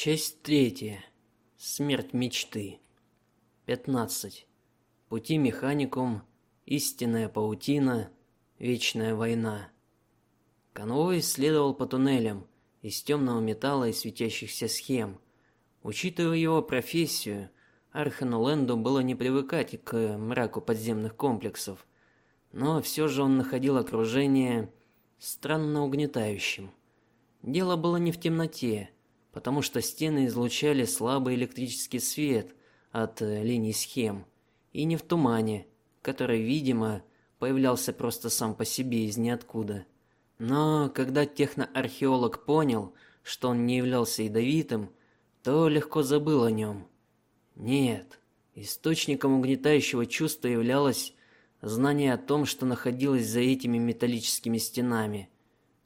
Часть третья. Смерть мечты. 15. Пути механикум, истинная паутина, вечная война. Конвой следовал по туннелям из темного металла и светящихся схем. Учитывая его профессию, Архану Ленду было не привыкать к мраку подземных комплексов, но все же он находил окружение странно угнетающим. Дело было не в темноте, потому что стены излучали слабый электрический свет от э, линий схем, и не в тумане, который, видимо, появлялся просто сам по себе из ниоткуда. Но когда техноархеолог понял, что он не являлся ядовитым, то легко забыл о нем. Нет, источником угнетающего чувства являлось знание о том, что находилось за этими металлическими стенами.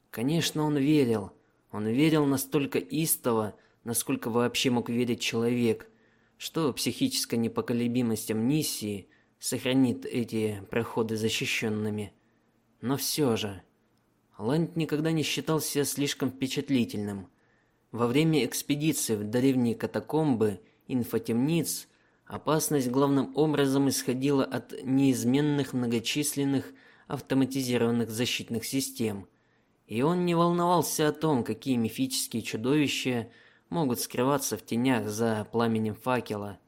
Конечно, он верил, он верил настолько истово, насколько вообще мог верить человек, что психическая непоколебимость амнисии сохранит эти проходы защищенными. Но все же Лэнд никогда не считал себя слишком впечатлительным. Во время экспедиции в древние катакомбы инфотемниц опасность главным образом исходила от неизменных многочисленных автоматизированных защитных систем, и он не волновался о том, какие мифические чудовища могут скрываться в тенях за пламенем факела.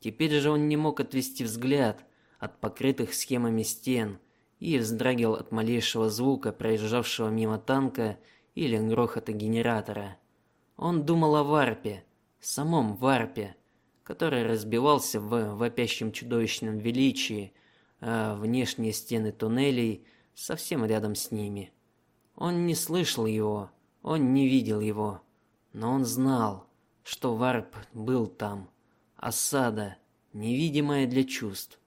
Теперь же он не мог отвести взгляд от покрытых схемами стен и вздрагивал от малейшего звука проезжавшего мимо танка или грохота генератора. Он думал о варпе, самом варпе, который разбивался в вопящем чудовищном величии, а внешние стены туннелей совсем рядом с ними. Он не слышал его, он не видел его, но он знал, что варп был там. Осада, невидимая для чувств.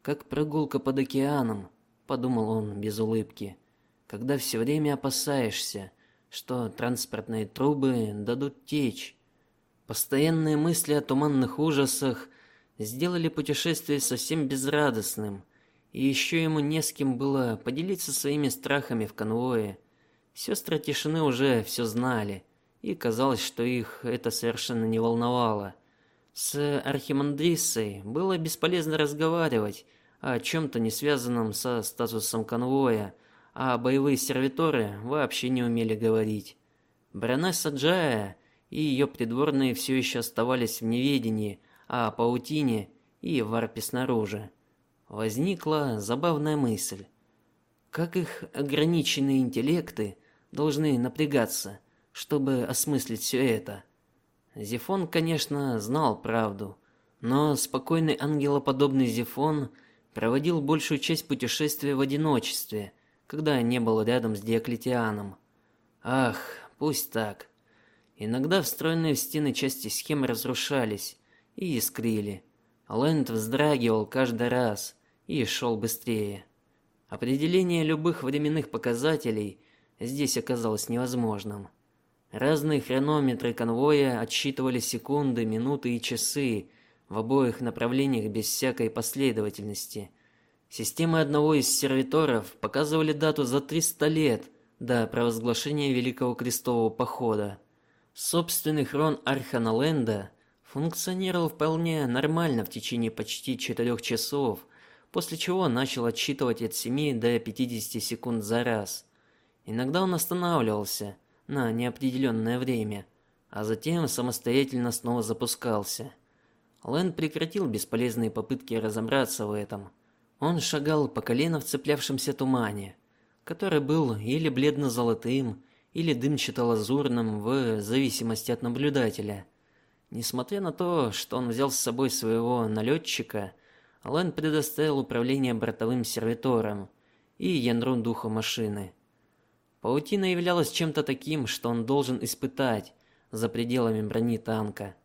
Как прогулка под океаном, подумал он без улыбки. Когда все время опасаешься, что транспортные трубы дадут течь. Постоянные мысли о туманных ужасах сделали путешествие совсем безрадостным и еще ему не с кем было поделиться своими страхами в конвое. Сестры тишины уже все знали, и казалось, что их это совершенно не волновало. С архимандрисой было бесполезно разговаривать о чем то не связанном со статусом конвоя, а боевые сервиторы вообще не умели говорить. Бронесса Джая и ее придворные все еще оставались в неведении о паутине и варпе снаружи возникла забавная мысль. Как их ограниченные интеллекты должны напрягаться, чтобы осмыслить все это? Зефон, конечно, знал правду, но спокойный ангелоподобный Зефон проводил большую часть путешествия в одиночестве, когда не был рядом с Диоклетианом. Ах, пусть так. Иногда встроенные в стены части схемы разрушались и искрили. Лэнд вздрагивал каждый раз, и шел быстрее. Определение любых временных показателей здесь оказалось невозможным. Разные хронометры конвоя отсчитывали секунды, минуты и часы в обоих направлениях без всякой последовательности. Системы одного из сервиторов показывали дату за 300 лет до провозглашения Великого крестового похода. Собственный хрон Арханаленда функционировал вполне нормально в течение почти четырех часов после чего начал отсчитывать от 7 до 50 секунд за раз. Иногда он останавливался на неопределенное время, а затем самостоятельно снова запускался. Лэн прекратил бесполезные попытки разобраться в этом. Он шагал по колено в цеплявшемся тумане, который был или бледно-золотым, или дымчато-лазурным в зависимости от наблюдателя. Несмотря на то, что он взял с собой своего налетчика, Алан предоставил управление бортовым сервитором и яндру духа машины. Паутина являлась чем-то таким, что он должен испытать за пределами брони танка.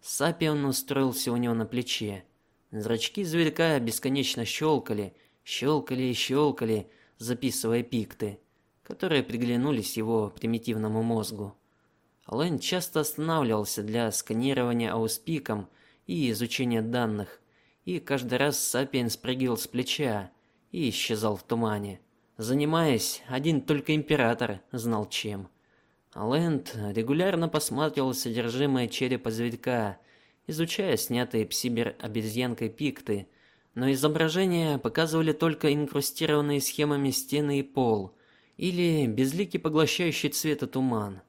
Сапи он устроился у него на плече. Зрачки зверька бесконечно щелкали, щелкали и щелкали, записывая пикты, которые приглянулись его примитивному мозгу. Алэн часто останавливался для сканирования ауспиком и изучения данных, и каждый раз Сапиен спрыгивал с плеча и исчезал в тумане. Занимаясь, один только император знал чем. Лэнд регулярно посматривал содержимое черепа зверька, изучая снятые псибер-обезьянкой пикты, но изображения показывали только инкрустированные схемами стены и пол или безликий поглощающий цвета туман.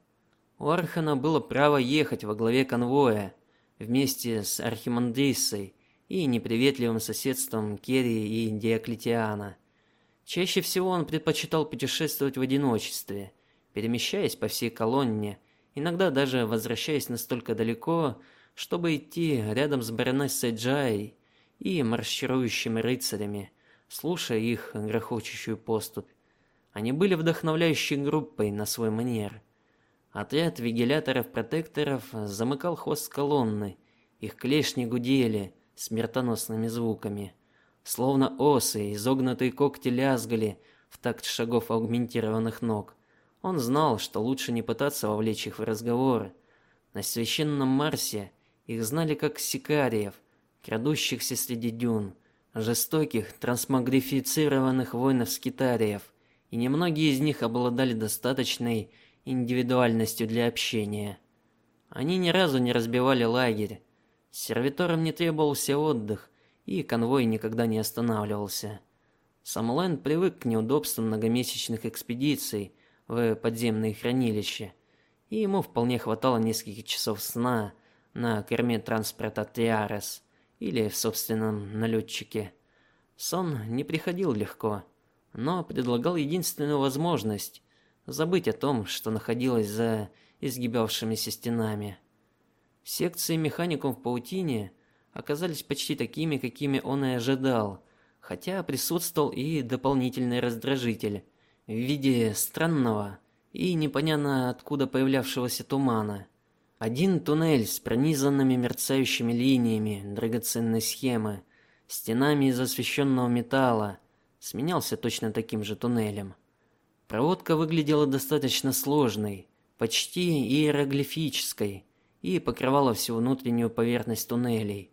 У Архана было право ехать во главе конвоя вместе с Архимандрисой и неприветливым соседством Керри и Диоклетиана. Чаще всего он предпочитал путешествовать в одиночестве, перемещаясь по всей колонне, иногда даже возвращаясь настолько далеко, чтобы идти рядом с баронессой Джай и марширующими рыцарями, слушая их грохочущую поступь. Они были вдохновляющей группой на свой манер. Отряд вигиляторов-протекторов замыкал хвост колонны. Их клешни гудели смертоносными звуками, словно осы, изогнутые когти лязгали в такт шагов аугментированных ног. Он знал, что лучше не пытаться вовлечь их в разговор. На священном Марсе их знали как сикариев, крадущихся среди дюн, жестоких, трансмагрифицированных воинов-скитариев, и немногие из них обладали достаточной индивидуальностью для общения. Они ни разу не разбивали лагерь. Сервиторам не требовался отдых, и конвой никогда не останавливался. Сам Лэнд привык к неудобствам многомесячных экспедиций в подземные хранилища, и ему вполне хватало нескольких часов сна на корме транспорта Триарес или в собственном налетчике. Сон не приходил легко, но предлагал единственную возможность забыть о том, что находилось за изгибавшимися стенами. Секции механикум в паутине оказались почти такими, какими он и ожидал, хотя присутствовал и дополнительный раздражитель в виде странного и непонятно откуда появлявшегося тумана. Один туннель с пронизанными мерцающими линиями драгоценной схемы, стенами из освещенного металла, сменялся точно таким же туннелем. Проводка выглядела достаточно сложной, почти иероглифической, и покрывала всю внутреннюю поверхность туннелей.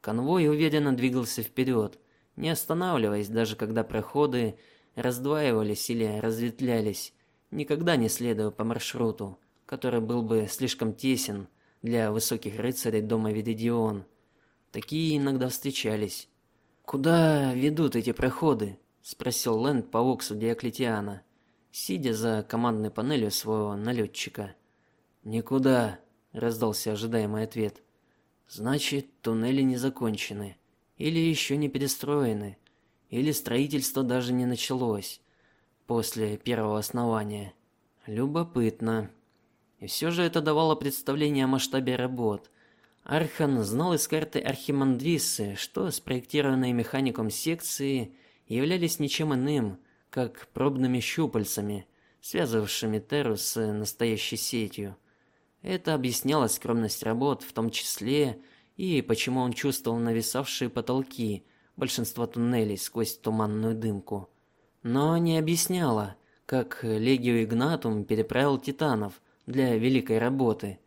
Конвой уверенно двигался вперед, не останавливаясь даже когда проходы раздваивались или разветвлялись, никогда не следуя по маршруту, который был бы слишком тесен для высоких рыцарей дома Видедион. Такие иногда встречались. Куда ведут эти проходы? спросил Лэнд по оксу Диоклетиана, сидя за командной панелью своего налетчика. Никуда, раздался ожидаемый ответ. Значит, туннели не закончены или еще не перестроены или строительство даже не началось после первого основания. Любопытно. И все же это давало представление о масштабе работ. Архан знал из карты Архимандрисы, что спроектированные механиком секции являлись ничем иным, как пробными щупальцами, связывавшими Терру с настоящей сетью. Это объясняло скромность работ, в том числе и почему он чувствовал нависавшие потолки, большинства туннелей сквозь туманную дымку, но не объясняла, как Легио Игнатум переправил титанов для великой работы.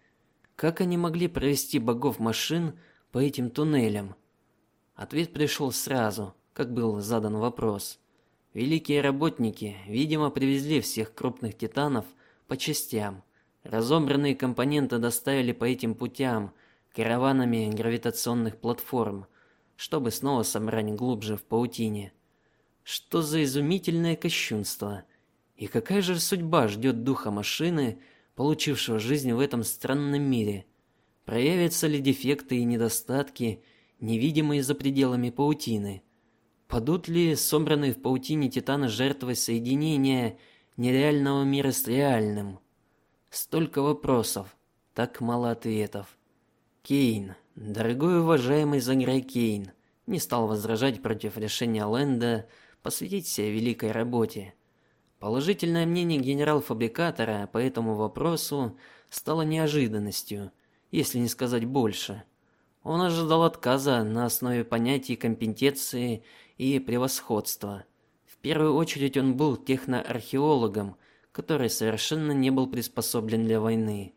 Как они могли провести богов машин по этим туннелям? Ответ пришел сразу, как был задан вопрос. Великие работники, видимо, привезли всех крупных титанов по частям. Разобранные компоненты доставили по этим путям караванами гравитационных платформ чтобы снова собрать глубже в паутине. Что за изумительное кощунство! И какая же судьба ждет духа машины, получившего жизнь в этом странном мире? Проявятся ли дефекты и недостатки, невидимые за пределами паутины? Падут ли собранные в паутине титаны жертвой соединения нереального мира с реальным? Столько вопросов, так мало ответов. Кейн, Дорогой уважаемый Заграй Кейн не стал возражать против решения Ленда посвятить себя великой работе. Положительное мнение генерал-фабрикатора по этому вопросу стало неожиданностью, если не сказать больше. Он ожидал отказа на основе понятий компетенции и превосходства. В первую очередь он был техноархеологом, который совершенно не был приспособлен для войны.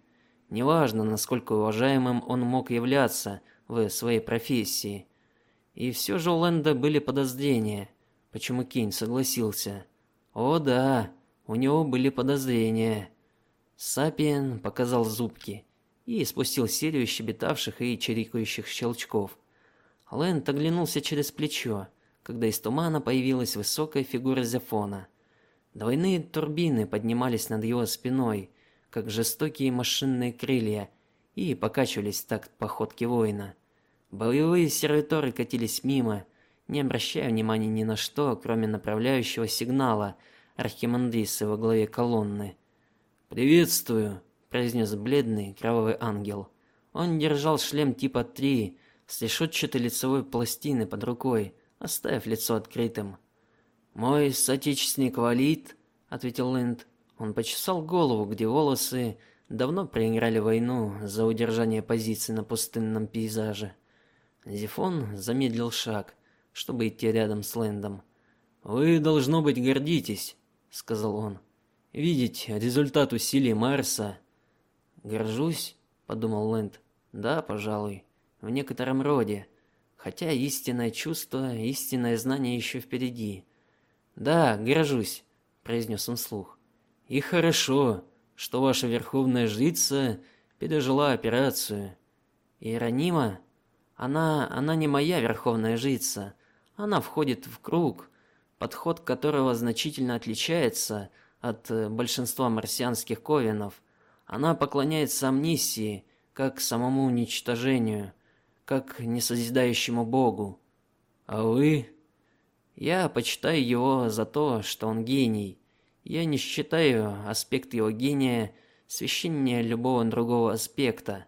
Неважно, насколько уважаемым он мог являться в своей профессии. И все же у Лэнда были подозрения, почему Кейн согласился. О да, у него были подозрения. Сапиен показал зубки и спустил серию щебетавших и чирикающих щелчков. Лэнд оглянулся через плечо, когда из тумана появилась высокая фигура Зефона. Двойные турбины поднимались над его спиной, как жестокие машинные крылья, и покачивались так походки воина. Боевые сервиторы катились мимо, не обращая внимания ни на что, кроме направляющего сигнала архимандриса во главе колонны. "Приветствую", произнес бледный кровавый ангел. Он держал шлем типа 3 с решетчатой лицевой пластиной под рукой, оставив лицо открытым. "Мой соотечественник Валид", ответил Лэнд. Он почесал голову, где волосы давно проиграли войну за удержание позиции на пустынном пейзаже. Зефон замедлил шаг, чтобы идти рядом с Лэндом. "Вы должно быть гордитесь", сказал он видеть результат усилий Марса. Горжусь, подумал Лэнд. Да, пожалуй, в некотором роде, хотя истинное чувство, истинное знание еще впереди. Да, горжусь, произнес он вслух. И хорошо, что ваша верховная жрица пережила операцию. Иеронима, она она не моя верховная жрица. Она входит в круг, подход которого значительно отличается от э, большинства марсианских ковенов. Она поклоняется амнисии, как самому уничтожению, как несозидающему богу. А вы? Я почитаю его за то, что он гений. Я не считаю аспект его гения священнее любого другого аспекта.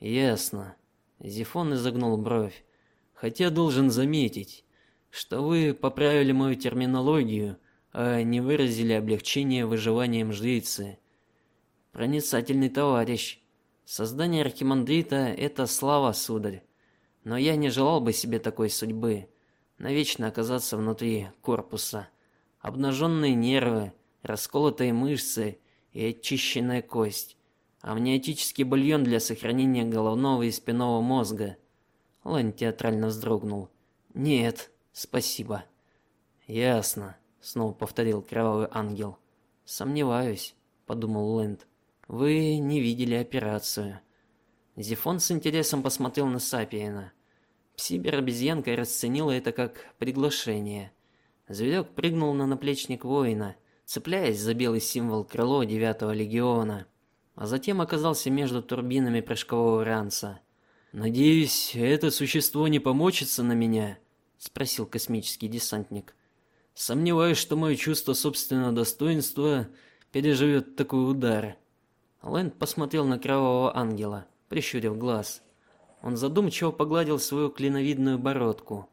Ясно. Зефон изогнул бровь. Хотя должен заметить, что вы поправили мою терминологию а не выразили облегчение выживанием жрицы. Проницательный товарищ. Создание архимандрита это слава, сударь. Но я не желал бы себе такой судьбы, навечно оказаться внутри корпуса. Обнаженные нервы, расколотые мышцы и очищенная кость. Амниотический бульон для сохранения головного и спинного мозга. Лань театрально вздрогнул. Нет, спасибо. Ясно снова повторил кровавый ангел. Сомневаюсь, подумал Лэнд. Вы не видели операцию. Зефон с интересом посмотрел на Сапиена. Псибер-обезьянка расценила это как приглашение. Зверек прыгнул на наплечник воина, цепляясь за белый символ крыло девятого легиона, а затем оказался между турбинами прыжкового ранца. Надеюсь, это существо не помочится на меня, спросил космический десантник. Сомневаюсь, что мое чувство собственного достоинства переживет такой удар. Лэнд посмотрел на кровавого ангела, прищурив глаз. Он задумчиво погладил свою клиновидную бородку.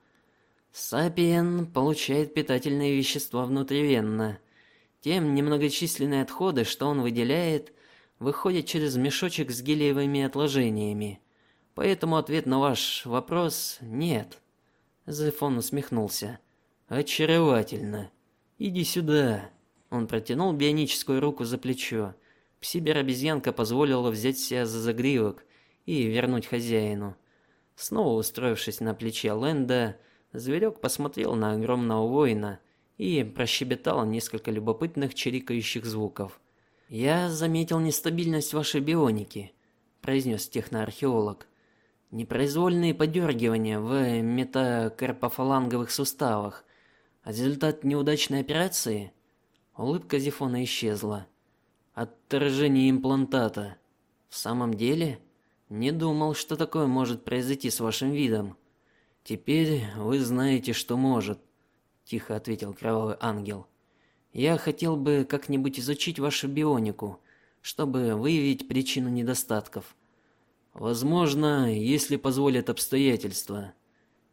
Сапиен получает питательные вещества внутривенно. Тем немногочисленные отходы, что он выделяет, выходят через мешочек с гелиевыми отложениями. Поэтому ответ на ваш вопрос нет. Зефон усмехнулся. Очаровательно. Иди сюда. Он протянул бионическую руку за плечо. Псибер-обезьянка позволила взять себя за загривок и вернуть хозяину. Снова устроившись на плече Лэнда, зверек посмотрел на огромного воина и прощебетал несколько любопытных чирикающих звуков. Я заметил нестабильность вашей бионики, произнес техноархеолог. Непроизвольные подергивания в метакарпофаланговых суставах а результат неудачной операции? Улыбка Зефона исчезла. Отторжение имплантата. В самом деле, не думал, что такое может произойти с вашим видом. Теперь вы знаете, что может, тихо ответил кровавый ангел. Я хотел бы как-нибудь изучить вашу бионику, чтобы выявить причину недостатков. Возможно, если позволят обстоятельства.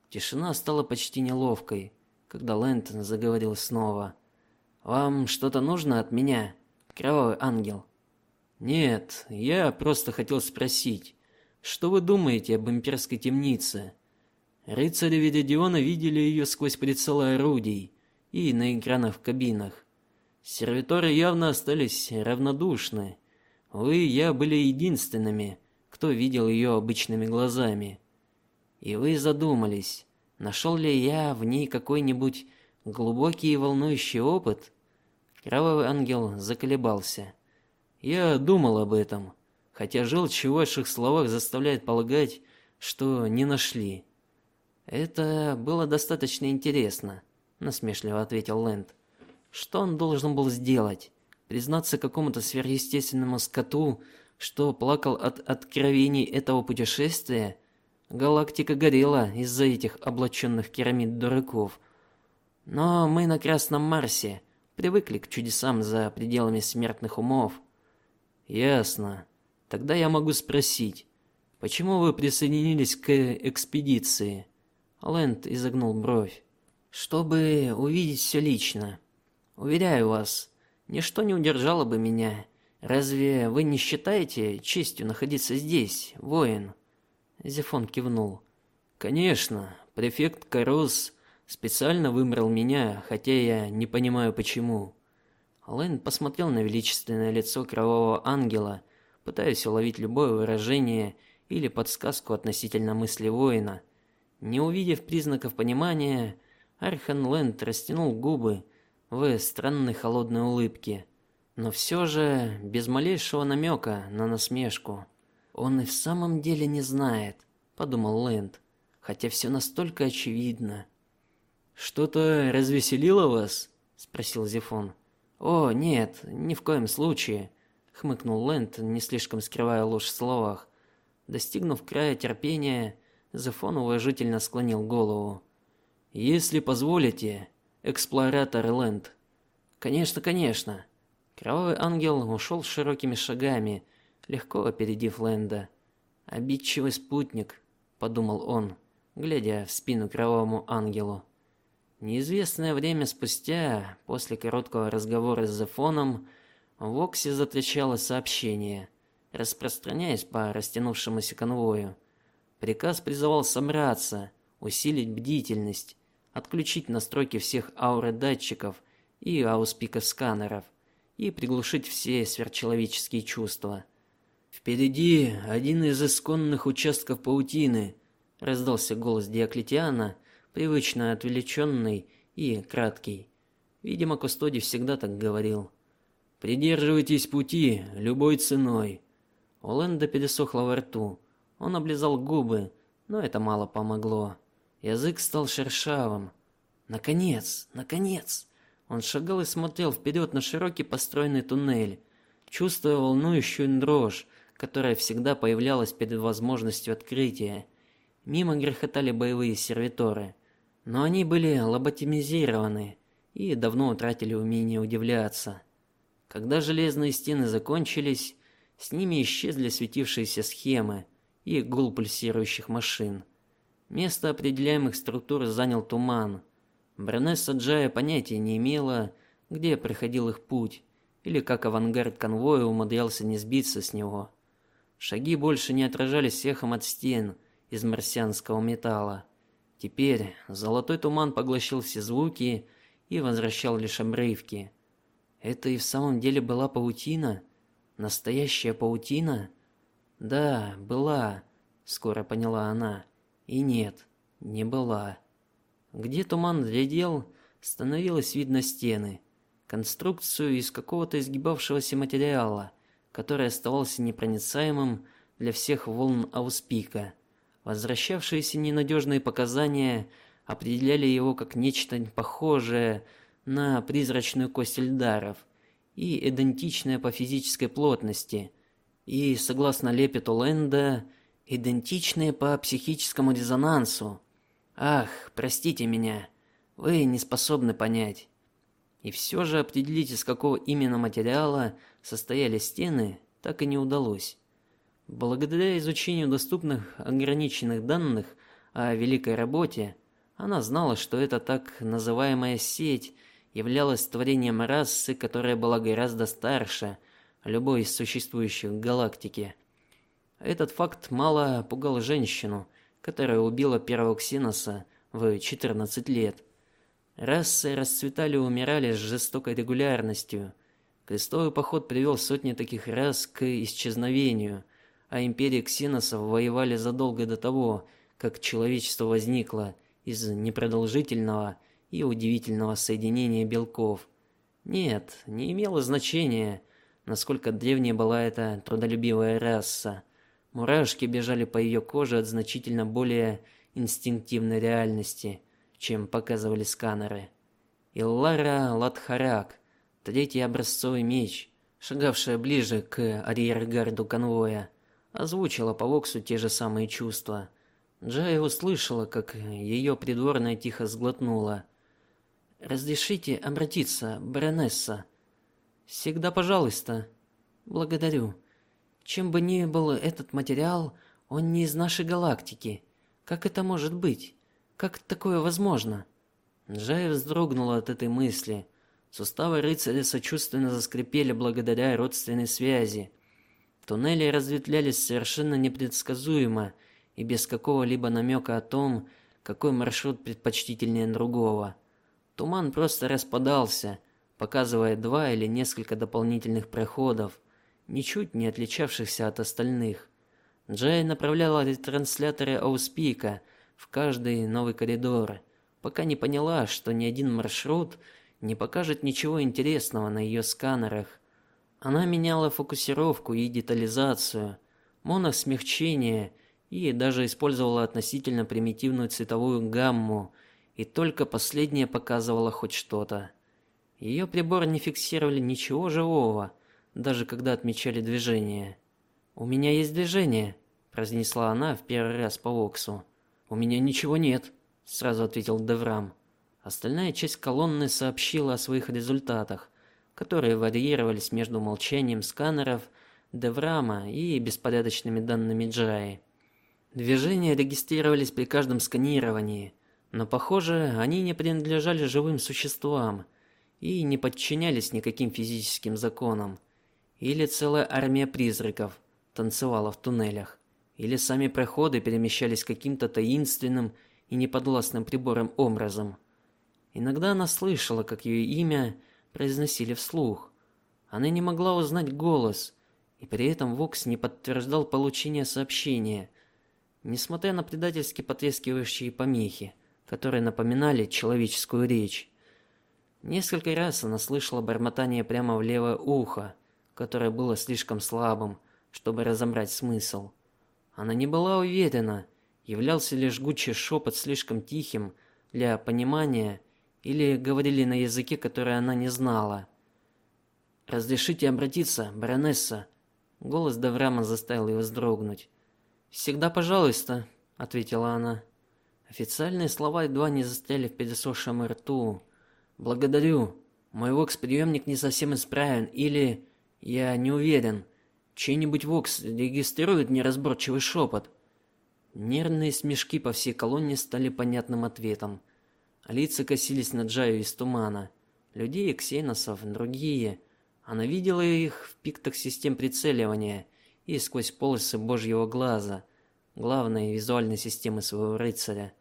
Тишина стала почти неловкой когда Лэнтон заговорил снова. Вам что-то нужно от меня, кровавый ангел? Нет, я просто хотел спросить, что вы думаете об имперской темнице? Рыцари Веридиона видели ее сквозь прицелы орудий и на экранах в кабинах. Сервиторы явно остались равнодушны. Вы и я были единственными, кто видел ее обычными глазами. И вы задумались, Нашел ли я в ней какой-нибудь глубокий и волнующий опыт? Кровавый ангел заколебался. Я думал об этом, хотя желчь в ваших словах заставляет полагать, что не нашли. Это было достаточно интересно, насмешливо ответил Лэнд. Что он должен был сделать? Признаться какому-то сверхъестественному скоту, что плакал от откровений этого путешествия? Галактика горела из-за этих облаченных керамид дураков. Но мы на Красном Марсе привыкли к чудесам за пределами смертных умов. Ясно. Тогда я могу спросить, почему вы присоединились к экспедиции? Лэнд изогнул бровь. Чтобы увидеть все лично. Уверяю вас, ничто не удержало бы меня. Разве вы не считаете честью находиться здесь, воин? Зефон кивнул. Конечно, префект Карос специально выбрал меня, хотя я не понимаю почему. Лэн посмотрел на величественное лицо кровавого ангела, пытаясь уловить любое выражение или подсказку относительно мысли воина. Не увидев признаков понимания, Архан Лэнд растянул губы в странной холодной улыбке, но все же без малейшего намека на насмешку. Он и в самом деле не знает, подумал Лэнд, хотя все настолько очевидно. Что-то развеселило вас? спросил Зефон. О, нет, ни в коем случае, хмыкнул Лэнд, не слишком скрывая ложь в словах. Достигнув края терпения, Зефон уважительно склонил голову. Если позволите, эксплоратор Лэнд. Конечно, конечно. Кровавый ангел ушел широкими шагами, легко опередив Лэнда. Обидчивый спутник, подумал он, глядя в спину кровавому ангелу. Неизвестное время спустя, после короткого разговора с Зефоном, в Оксе затрещало сообщение, распространяясь по растянувшемуся конвою. Приказ призывал собраться, усилить бдительность, отключить настройки всех ауродатчиков и ауспиков сканеров и приглушить все сверхчеловеческие чувства. Впереди один из исконных участков паутины, раздался голос Диоклетиана привычно отвлеченный и краткий. Видимо, Кустодий всегда так говорил. Придерживайтесь пути любой ценой. У Лэнда пересохло во рту. Он облизал губы, но это мало помогло. Язык стал шершавым. Наконец, наконец. Он шагал и смотрел вперед на широкий построенный туннель, чувствуя волнующую дрожь, которая всегда появлялась перед возможностью открытия. Мимо грохотали боевые сервиторы но они были лоботимизированы и давно утратили умение удивляться. Когда железные стены закончились, с ними исчезли светившиеся схемы и гул пульсирующих машин. Место определяемых структур занял туман. Бронесса Джая понятия не имела, где проходил их путь или как авангард конвоя умудрялся не сбиться с него. Шаги больше не отражались эхом от стен из марсианского металла. Теперь золотой туман поглощал все звуки и возвращал лишь обрывки. Это и в самом деле была паутина, настоящая паутина? Да, была, скоро поняла она. И нет, не была. Где туман глядел, становилось видно стены, конструкцию из какого-то изгибавшегося материала, который оставался непроницаемым для всех волн ауспика. Возвращавшиеся ненадежные показания определяли его как нечто похожее на призрачную кость эльдаров и идентичное по физической плотности, и, согласно лепету Ленда, идентичное по психическому резонансу. Ах, простите меня, вы не способны понять. И все же определить, из какого именно материала состояли стены, так и не удалось. Благодаря изучению доступных ограниченных данных о великой работе, она знала, что эта так называемая сеть являлась творением расы, которая была гораздо старше любой из существующих в галактике. Этот факт мало пугал женщину, которая убила первого ксеноса в 14 лет. Расы расцветали и умирали с жестокой регулярностью. Крестовый поход привел сотни таких рас к исчезновению – а империя ксеносов воевали задолго до того, как человечество возникло из непродолжительного и удивительного соединения белков. Нет, не имело значения, насколько древней была эта трудолюбивая раса. Мурашки бежали по ее коже от значительно более инстинктивной реальности, чем показывали сканеры. Иллара Латхарак, третий образцовый меч, шагавшая ближе к арьергарду конвоя, озвучила по Воксу те же самые чувства. Джая услышала, как ее придворная тихо сглотнула. Разрешите обратиться, баронесса. Всегда, пожалуйста. Благодарю. Чем бы ни был этот материал, он не из нашей галактики. Как это может быть? Как такое возможно? Джая вздрогнула от этой мысли. Суставы рыцаря сочувственно заскрипели благодаря родственной связи. Туннели разветвлялись совершенно непредсказуемо и без какого-либо намека о том, какой маршрут предпочтительнее другого. Туман просто распадался, показывая два или несколько дополнительных проходов, ничуть не отличавшихся от остальных. Джей направляла ретрансляторы Ауспика в каждый новый коридор, пока не поняла, что ни один маршрут не покажет ничего интересного на ее сканерах. Она меняла фокусировку и детализацию, моносмягчение и даже использовала относительно примитивную цветовую гамму, и только последнее показывало хоть что-то. Ее приборы не фиксировали ничего живого, даже когда отмечали движение. "У меня есть движение", произнесла она в первый раз по Оксу. "У меня ничего нет", сразу ответил Деврам. Остальная часть колонны сообщила о своих результатах, которые варьировались между молчанием сканеров Деврама и беспорядочными данными Джаи. Движения регистрировались при каждом сканировании, но, похоже, они не принадлежали живым существам и не подчинялись никаким физическим законам. Или целая армия призраков танцевала в туннелях, или сами проходы перемещались каким-то таинственным и неподвластным прибором образом. Иногда она слышала, как ее имя произносили вслух. Она не могла узнать голос, и при этом Вокс не подтверждал получение сообщения, несмотря на предательски потрескивающие помехи, которые напоминали человеческую речь. Несколько раз она слышала бормотание прямо в левое ухо, которое было слишком слабым, чтобы разобрать смысл. Она не была уверена, являлся ли жгучий шепот слишком тихим для понимания или говорили на языке, который она не знала. Разрешите обратиться, баронесса. Голос Даврама заставил ее вздрогнуть. Всегда, пожалуйста, ответила она. Официальные слова едва не застряли в пересохшем рту. Благодарю. Мой вокс-приемник не совсем исправен или я не уверен. Чей-нибудь вокс регистрирует неразборчивый шепот. Нервные смешки по всей колонне стали понятным ответом. Лица косились на Джаю из тумана. Людей, ксеносов, другие. Она видела их в пиктах систем прицеливания и сквозь полосы Божьего глаза, главной визуальной системы своего рыцаря.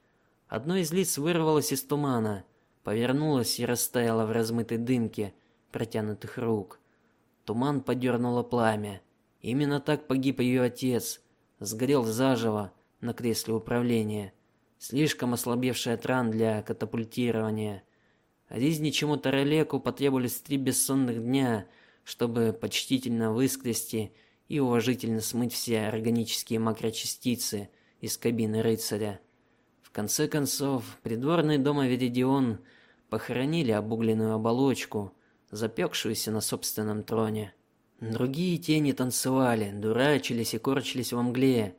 Одно из лиц вырвалось из тумана, повернулось и растаяло в размытой дымке протянутых рук. Туман подернуло пламя. Именно так погиб ее отец, сгорел заживо на кресле управления слишком ослабевший от ран для катапультирования. Ризничему Таралеку потребовались три бессонных дня, чтобы почтительно выскрести и уважительно смыть все органические макрочастицы из кабины рыцаря. В конце концов, придворный дом Аверидион похоронили обугленную оболочку, запекшуюся на собственном троне. Другие тени танцевали, дурачились и корчились во мгле,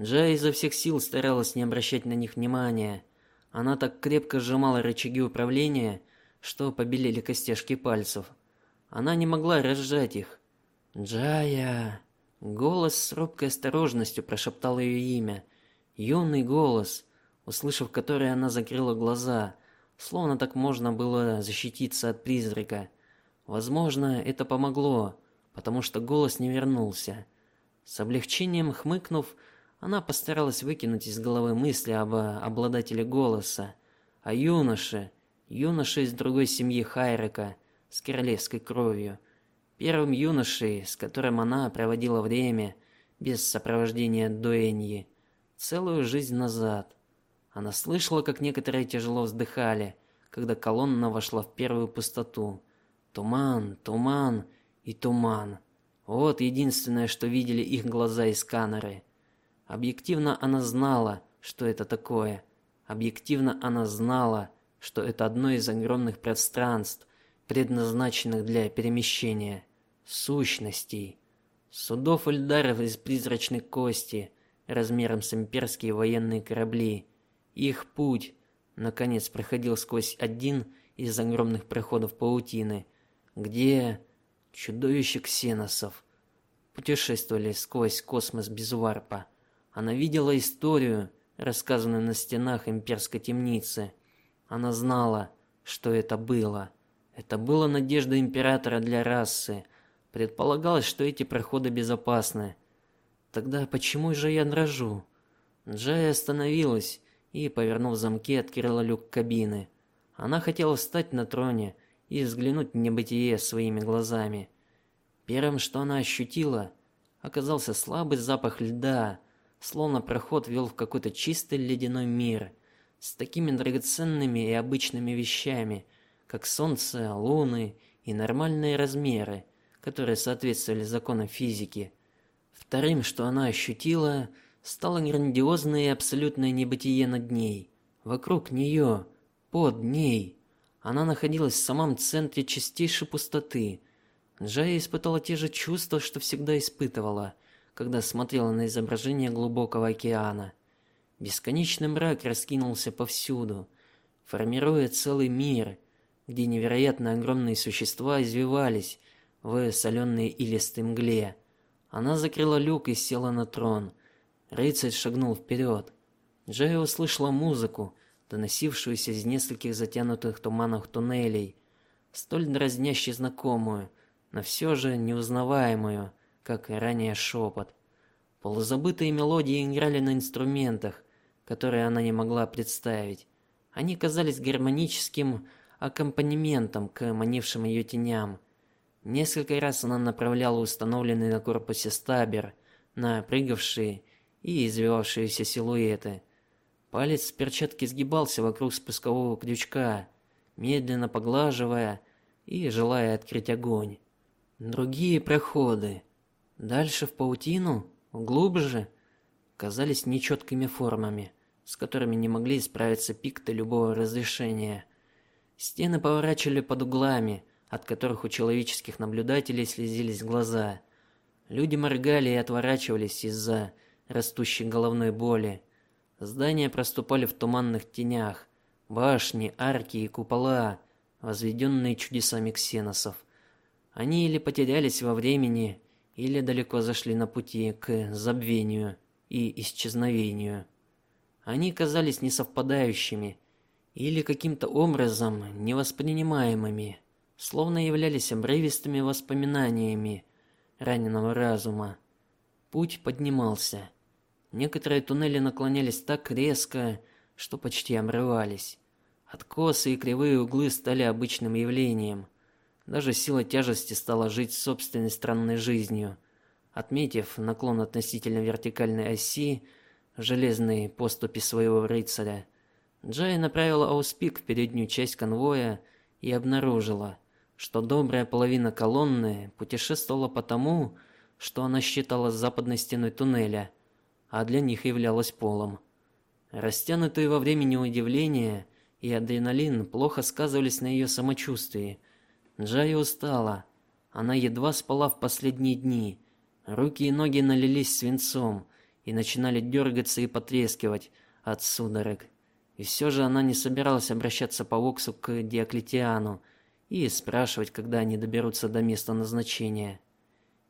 Джай изо всех сил старалась не обращать на них внимания. Она так крепко сжимала рычаги управления, что побелели костяшки пальцев. Она не могла разжать их. Джая. Голос с робкой осторожностью прошептал ее имя. Юный голос, услышав который, она закрыла глаза, словно так можно было защититься от призрака. Возможно, это помогло, потому что голос не вернулся. С облегчением хмыкнув, она постаралась выкинуть из головы мысли об обладателе голоса, о юноше, юноше из другой семьи Хайрека с королевской кровью, первым юношей, с которым она проводила время без сопровождения Дуэньи, целую жизнь назад. Она слышала, как некоторые тяжело вздыхали, когда колонна вошла в первую пустоту. Туман, туман и туман. Вот единственное, что видели их глаза и сканеры. Объективно она знала, что это такое. Объективно она знала, что это одно из огромных пространств, предназначенных для перемещения сущностей, судов эльдаров из призрачной кости, размером с имперские военные корабли. Их путь наконец проходил сквозь один из огромных проходов паутины, где чудовища ксеносов путешествовали сквозь космос без варпа. Она видела историю, рассказанную на стенах имперской темницы. Она знала, что это было. Это была надежда императора для расы. Предполагалось, что эти проходы безопасны. Тогда почему же я дрожу? Джая остановилась и, повернув замки, открыла люк кабины. Она хотела встать на троне и взглянуть в небытие своими глазами. Первым, что она ощутила, оказался слабый запах льда, словно проход вел в какой-то чистый ледяной мир с такими драгоценными и обычными вещами, как солнце, луны и нормальные размеры, которые соответствовали законам физики. Вторым, что она ощутила, стало грандиозное и абсолютное небытие над ней, вокруг нее, под ней. Она находилась в самом центре чистейшей пустоты. Джая испытала те же чувства, что всегда испытывала, когда смотрела на изображение глубокого океана. Бесконечный мрак раскинулся повсюду, формируя целый мир, где невероятно огромные существа извивались в соленой илистой мгле. Она закрыла люк и села на трон. Рыцарь шагнул вперед. Джая услышала музыку, доносившуюся из нескольких затянутых туманах туннелей, столь дразняще знакомую, но все же неузнаваемую, как и ранее шепот. Полузабытые мелодии играли на инструментах, которые она не могла представить. Они казались гармоническим аккомпанементом к манившим ее теням. Несколько раз она направляла установленный на корпусе стабер на прыгавшие и извивавшиеся силуэты. Палец перчатки сгибался вокруг спускового крючка, медленно поглаживая и желая открыть огонь. Другие проходы, дальше в паутину, глубже, казались нечеткими формами с которыми не могли справиться пикты любого разрешения. Стены поворачивали под углами, от которых у человеческих наблюдателей слезились глаза. Люди моргали и отворачивались из-за растущей головной боли. Здания проступали в туманных тенях, башни, арки и купола, возведенные чудесами ксеносов. Они или потерялись во времени, или далеко зашли на пути к забвению и исчезновению. Они казались несовпадающими или каким-то образом невоспринимаемыми, словно являлись обрывистыми воспоминаниями раненого разума. Путь поднимался. Некоторые туннели наклонялись так резко, что почти обрывались. Откосы и кривые углы стали обычным явлением. Даже сила тяжести стала жить собственной странной жизнью. Отметив наклон относительно вертикальной оси, железные поступи своего рыцаря, Джай направила ауспик в переднюю часть конвоя и обнаружила, что добрая половина колонны путешествовала по тому, что она считала западной стеной туннеля, а для них являлась полом. Растянутые во времени удивление и адреналин плохо сказывались на ее самочувствии. Джай устала. Она едва спала в последние дни. Руки и ноги налились свинцом, и начинали дергаться и потрескивать от судорог. И все же она не собиралась обращаться по Воксу к Диоклетиану и спрашивать, когда они доберутся до места назначения.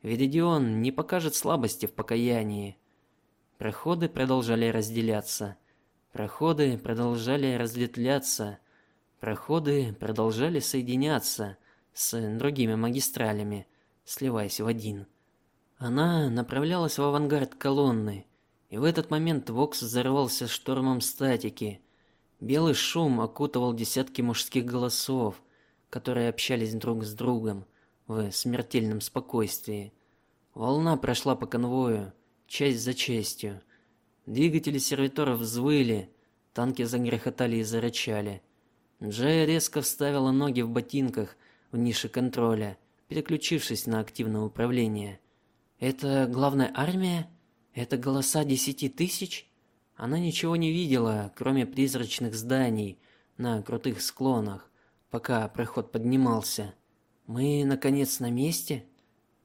Веридион не покажет слабости в покаянии. Проходы продолжали разделяться. Проходы продолжали разветвляться. Проходы продолжали соединяться с другими магистралями, сливаясь в один. Она направлялась в авангард колонны, и в этот момент Вокс взорвался штормом статики. Белый шум окутывал десятки мужских голосов, которые общались друг с другом в смертельном спокойствии. Волна прошла по конвою, часть за частью. Двигатели сервиторов взвыли, танки загрохотали и зарычали. Джая резко вставила ноги в ботинках в нише контроля, переключившись на активное управление. Это главная армия? Это голоса десяти тысяч? Она ничего не видела, кроме призрачных зданий на крутых склонах, пока проход поднимался. Мы наконец на месте?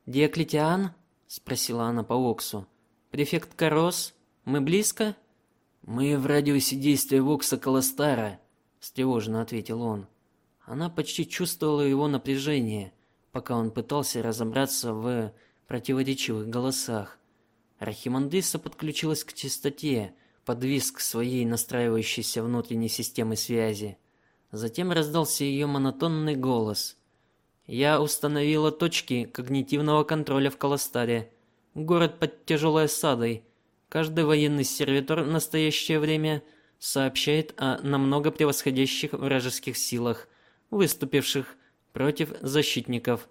Диоклетиан? спросила она по Оксу. Префект Карос, мы близко? Мы в радиусе действия Вокса Колостара, встревоженно ответил он. Она почти чувствовала его напряжение, пока он пытался разобраться в противоречивых голосах. Архимандриса подключилась к частоте под визг своей настраивающейся внутренней системы связи. Затем раздался ее монотонный голос. Я установила точки когнитивного контроля в Колостаре. Город под тяжелой осадой. Каждый военный сервитор в настоящее время сообщает о намного превосходящих вражеских силах, выступивших против защитников.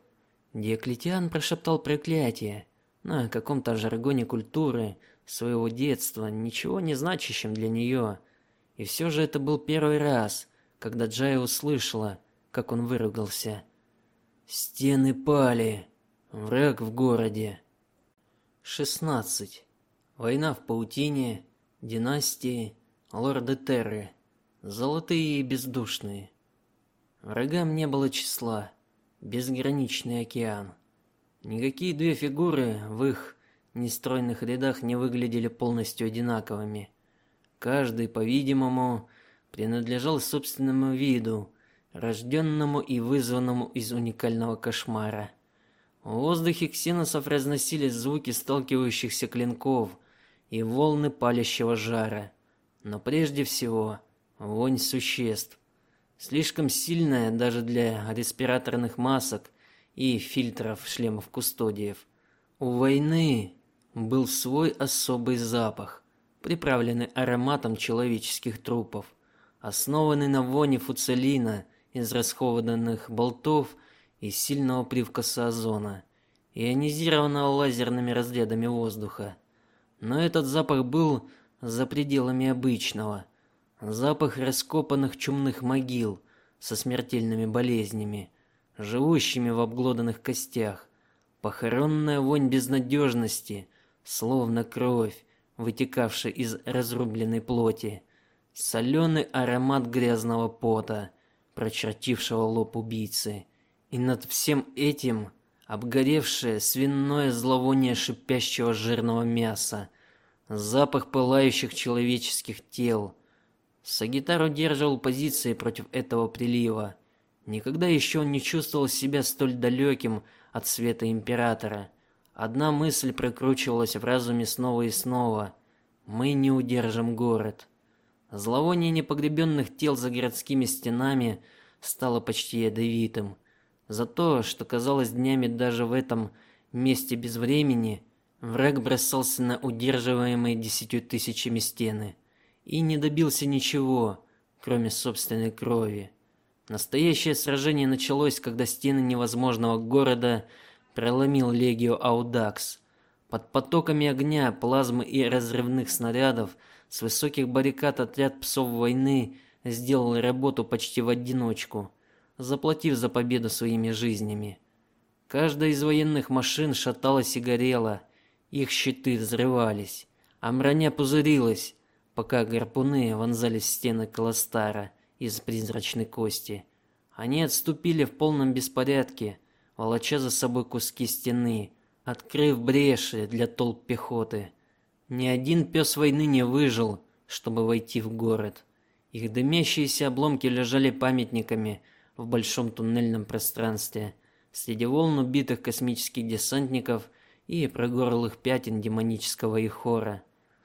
Диоклетиан прошептал проклятие на каком-то жаргоне культуры своего детства, ничего не значащем для нее. И все же это был первый раз, когда Джая услышала, как он выругался. Стены пали. Враг в городе. 16. Война в паутине, династии, лорды Терры, золотые и бездушные. Врагам не было числа, безграничный океан. Никакие две фигуры в их нестройных рядах не выглядели полностью одинаковыми. Каждый, по-видимому, принадлежал собственному виду, рожденному и вызванному из уникального кошмара. В воздухе ксеносов разносились звуки сталкивающихся клинков и волны палящего жара, но прежде всего вонь существ, слишком сильная даже для респираторных масок и фильтров шлемов кустодиев. У войны был свой особый запах, приправленный ароматом человеческих трупов, основанный на воне фуцелина израсходованных болтов и сильного привкуса озона, ионизированного лазерными разрядами воздуха. Но этот запах был за пределами обычного. Запах раскопанных чумных могил со смертельными болезнями, живущими в обглоданных костях, похоронная вонь безнадежности, словно кровь, вытекавшая из разрубленной плоти, соленый аромат грязного пота, прочертившего лоб убийцы, и над всем этим обгоревшее свиное зловоние шипящего жирного мяса, запах пылающих человеческих тел. Сагитар удерживал позиции против этого прилива. Никогда еще он не чувствовал себя столь далеким от света императора. Одна мысль прокручивалась в разуме снова и снова: мы не удержим город. Зловоние непогребенных тел за городскими стенами стало почти ядовитым. За то, что казалось днями даже в этом месте без времени, враг бросался на удерживаемые десятью тысячами стены и не добился ничего, кроме собственной крови. Настоящее сражение началось, когда стены невозможного города проломил легио Аудакс. Под потоками огня, плазмы и разрывных снарядов с высоких баррикад отряд псов войны сделал работу почти в одиночку, заплатив за победу своими жизнями. Каждая из военных машин шаталась и горела, их щиты взрывались, а броня пузырилась, пока гарпуны вонзались в стены Кластара из призрачной кости. Они отступили в полном беспорядке, волоча за собой куски стены, открыв бреши для толп пехоты. Ни один пес войны не выжил, чтобы войти в город. Их дымящиеся обломки лежали памятниками в большом туннельном пространстве, среди волн убитых космических десантников и прогорлых пятен демонического ихора.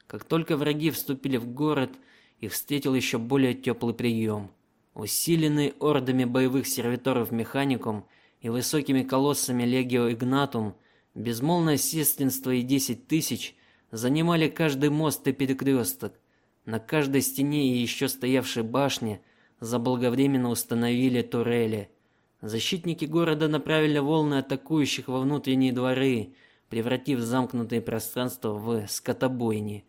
Как только враги вступили в город, их встретил еще более теплый прием. Усиленный ордами боевых сервиторов механикум и высокими колоссами легио Игнатум, безмолвное сестринство и десять тысяч занимали каждый мост и перекресток. На каждой стене и еще стоявшей башне заблаговременно установили турели. Защитники города направили волны атакующих во внутренние дворы, превратив замкнутые пространства в скотобойни.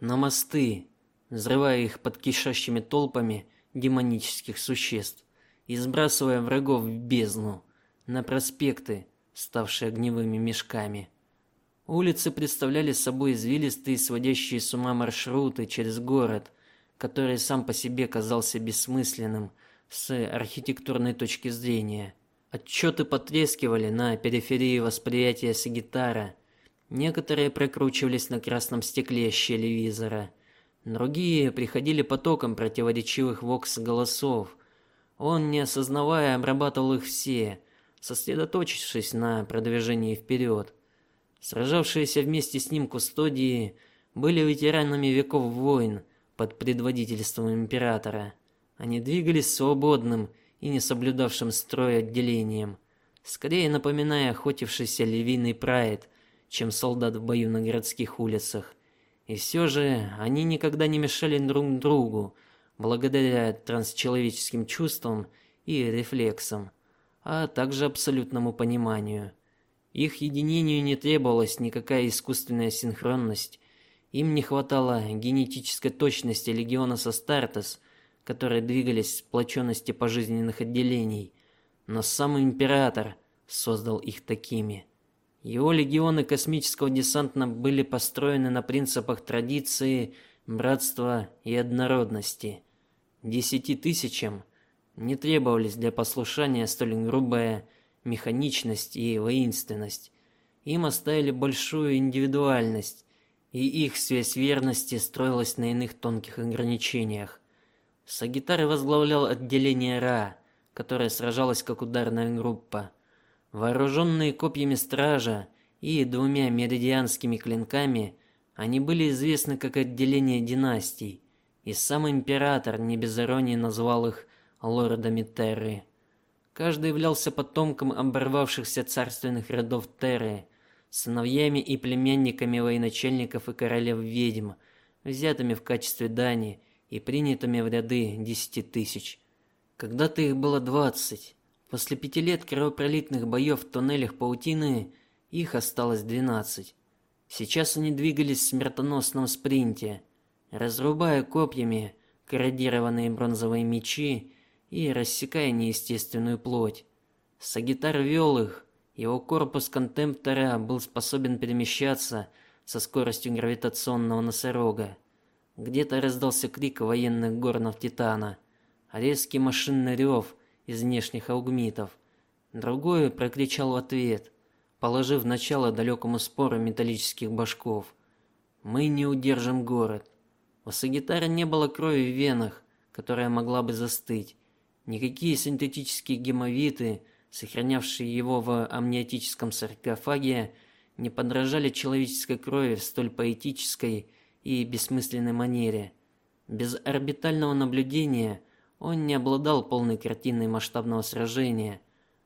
На мосты, взрывая их под кишащими толпами демонических существ и сбрасывая врагов в бездну. На проспекты, ставшие огневыми мешками. Улицы представляли собой извилистые, сводящие с ума маршруты через город, который сам по себе казался бессмысленным с архитектурной точки зрения. Отчеты потрескивали на периферии восприятия Сагитара. Некоторые прокручивались на красном стекле телевизора, другие приходили потоком противоречивых вокс-голосов. Он, не осознавая, обрабатывал их все, сосредоточившись на продвижении вперед. Сражавшиеся вместе с ним кустодии были ветеранами веков войн под предводительством императора. Они двигались свободным и не соблюдавшим строй отделением, скорее напоминая охотившийся львиный прайд, чем солдат в бою на городских улицах. И все же они никогда не мешали друг другу, благодаря трансчеловеческим чувствам и рефлексам, а также абсолютному пониманию. Их единению не требовалась никакая искусственная синхронность. Им не хватало генетической точности легиона Састартес, которые двигались в сплоченности пожизненных отделений, но сам император создал их такими. Его легионы космического десанта были построены на принципах традиции, братства и однородности. Десяти тысячам не требовались для послушания столь грубая механичность и воинственность. Им оставили большую индивидуальность, и их связь верности строилась на иных тонких ограничениях. Сагитар возглавлял отделение Ра, которое сражалось как ударная группа. Вооруженные копьями стража и двумя меридианскими клинками, они были известны как отделение династий, и сам император не без иронии назвал их лордами Терры. Каждый являлся потомком оборвавшихся царственных родов Терры, сыновьями и племянниками военачальников и королев-ведьм, взятыми в качестве дани и принятыми в ряды десяти тысяч. Когда-то их было двадцать. После пяти лет кровопролитных боев в туннелях паутины их осталось двенадцать. Сейчас они двигались в смертоносном спринте, разрубая копьями корродированные бронзовые мечи и рассекая неестественную плоть. Сагитар вел их. Его корпус контемптора был способен перемещаться со скоростью гравитационного носорога. Где-то раздался крик военных горнов Титана, резкий машинный рев из внешних аугмитов. Другой прокричал в ответ, положив начало далекому спору металлических башков. Мы не удержим город. У Сагитара не было крови в венах, которая могла бы застыть, Никакие синтетические гемовиты, сохранявшие его в амниотическом саркофаге, не подражали человеческой крови в столь поэтической и бессмысленной манере. Без орбитального наблюдения он не обладал полной картиной масштабного сражения,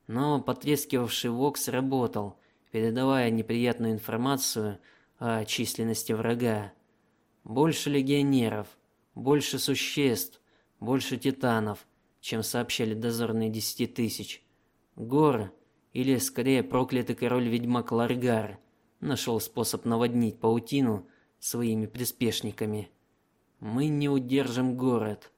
но потрескивавший вокс работал, передавая неприятную информацию о численности врага. Больше легионеров, больше существ, больше титанов, чем сообщали дозорные десяти тысяч. Гор, или скорее проклятый король-ведьмак Ларгар, нашел способ наводнить паутину своими приспешниками. Мы не удержим город.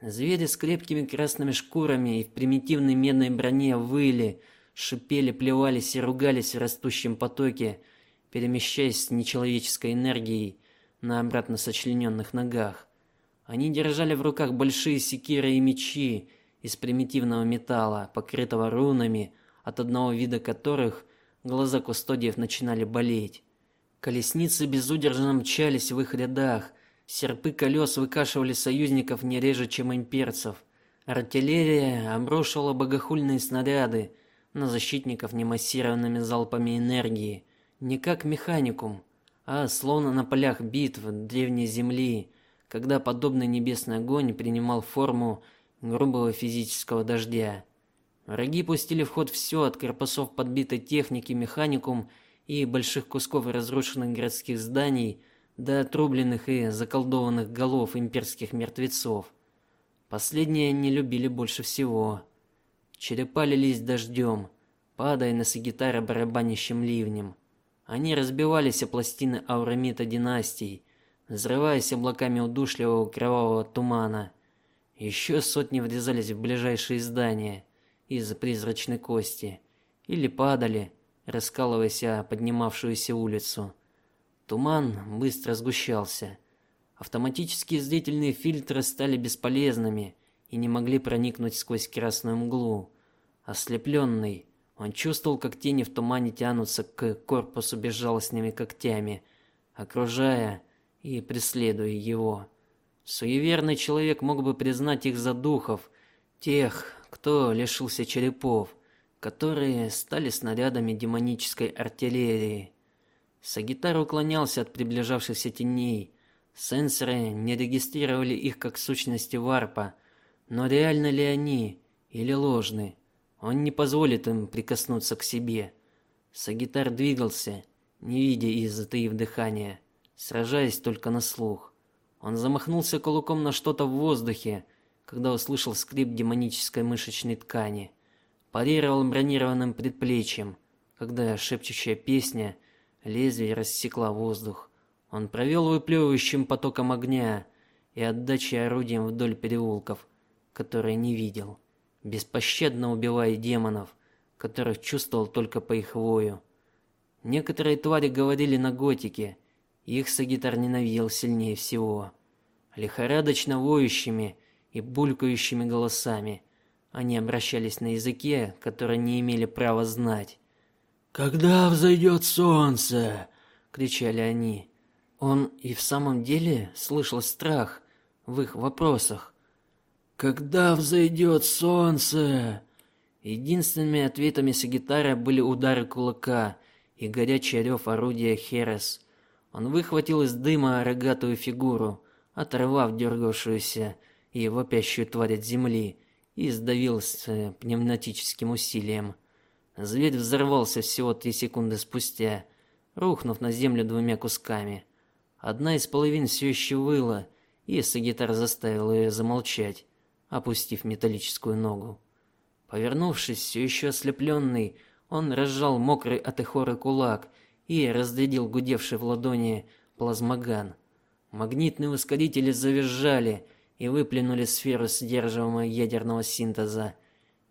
Звери с крепкими красными шкурами и в примитивной медной броне выли, шипели, плевались и ругались в растущем потоке, перемещаясь с нечеловеческой энергией на обратно сочлененных ногах. Они держали в руках большие секиры и мечи из примитивного металла, покрытого рунами, от одного вида которых глаза кустодиев начинали болеть. Колесницы безудержно мчались в их рядах, серпы колес выкашивали союзников не реже, чем имперцев. Артиллерия обрушивала богохульные снаряды на защитников немассированными залпами энергии, не как механикум, а словно на полях битв древней земли, когда подобный небесный огонь принимал форму грубого физического дождя. Враги пустили в ход все от корпусов подбитой техники, механикум и больших кусков разрушенных городских зданий до отрубленных и заколдованных голов имперских мертвецов. Последние не любили больше всего. Черепа лились дождем, падая на сагитары барабанящим ливнем. Они разбивались о пластины аурамита династий, взрываясь облаками удушливого кровавого тумана. Еще сотни врезались в ближайшие здания из призрачной кости или падали, раскалываясь о поднимавшуюся улицу. Туман быстро сгущался. Автоматические зрительные фильтры стали бесполезными и не могли проникнуть сквозь красную мглу. Ослепленный, он чувствовал, как тени в тумане тянутся к корпусу безжалостными когтями, окружая и преследуя его. Суеверный человек мог бы признать их за духов, тех, кто лишился черепов, которые стали снарядами демонической артиллерии. Сагитар уклонялся от приближавшихся теней. Сенсоры не регистрировали их как сущности варпа, но реально ли они или ложны? Он не позволит им прикоснуться к себе. Сагитар двигался, не видя и затаив дыхание, сражаясь только на слух. Он замахнулся кулаком на что-то в воздухе, когда услышал скрип демонической мышечной ткани. Парировал бронированным предплечьем, когда шепчущая песня лезвие рассекла воздух. Он провел выплевывающим потоком огня и отдачей орудием вдоль переулков, которые не видел беспощадно убивая демонов, которых чувствовал только по их вою. Некоторые твари говорили на готике, их Сагитар ненавидел сильнее всего. Лихорадочно воющими и булькающими голосами они обращались на языке, который не имели права знать. Когда взойдет солнце, кричали они. Он и в самом деле слышал страх в их вопросах. Когда взойдет солнце? Единственными ответами Сагитара были удары кулака и горячий рев орудия Херес. Он выхватил из дыма рогатую фигуру, оторвав дергавшуюся и вопящую тварь от земли, и сдавил с э, пневматическим усилием. Зверь взорвался всего три секунды спустя, рухнув на землю двумя кусками. Одна из половин все еще выла, и Сагитар заставил ее замолчать опустив металлическую ногу. Повернувшись, все еще ослепленный, он разжал мокрый от эхоры кулак и разрядил гудевший в ладони плазмоган. Магнитные ускорители завизжали и выплюнули сферу содержимого ядерного синтеза.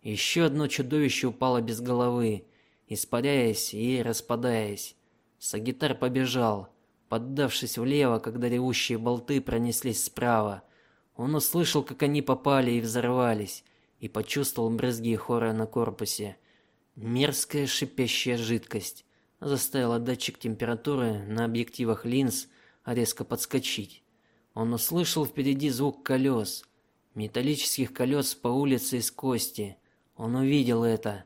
Еще одно чудовище упало без головы, испаряясь и распадаясь. Сагитар побежал, поддавшись влево, когда ревущие болты пронеслись справа. Он услышал, как они попали и взорвались, и почувствовал брызги хора на корпусе. Мерзкая шипящая жидкость заставила датчик температуры на объективах линз резко подскочить. Он услышал впереди звук колес, металлических колес по улице из кости. Он увидел это.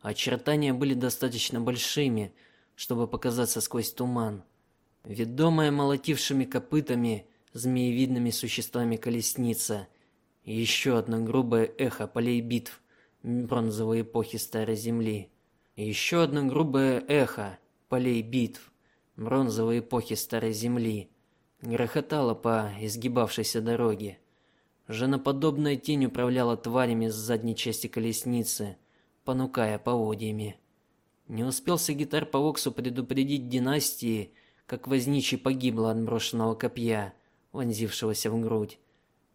Очертания были достаточно большими, чтобы показаться сквозь туман. Ведомая молотившими копытами, змеевидными существами колесница, еще одно грубое эхо полей битв бронзовой эпохи старой земли. Еще одно грубое эхо полей битв бронзовой эпохи старой земли грохотало по изгибавшейся дороге. Женоподобная тень управляла тварями с задней части колесницы, понукая поводьями. Не успел Сагитар по Воксу предупредить династии, как возничий погибла от брошенного копья вонзившегося в грудь.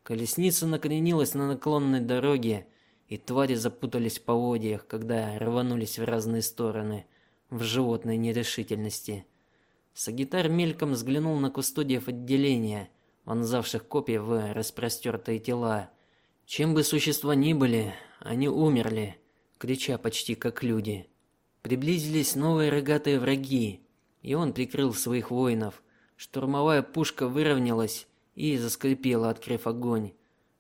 Колесница накренилась на наклонной дороге, и твари запутались в поводьях, когда рванулись в разные стороны в животной нерешительности. Сагитар мельком взглянул на кустодиев отделения, вонзавших копья в распростертые тела. Чем бы существа ни были, они умерли, крича почти как люди. Приблизились новые рогатые враги, и он прикрыл своих воинов. Штурмовая пушка выровнялась и заскрипела, открыв огонь.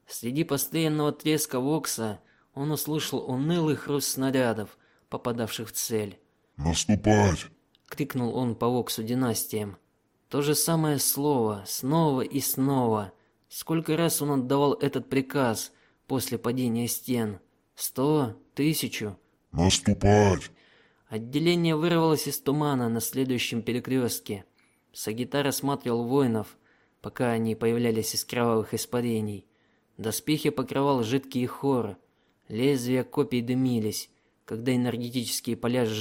Среди постоянного треска вокса он услышал унылый хруст снарядов, попадавших в цель. "Наступать!" крикнул он по воксу династиям. То же самое слово, снова и снова. Сколько раз он отдавал этот приказ после падения стен? Сто, тысячу. Наступать. Отделение вырвалось из тумана на следующем перекрестке. Сагитар осматривал воинов, пока они появлялись из кровавых испарений. Доспехи покрывал жидкий хор, лезвия копий дымились, когда энергетические поля сжигали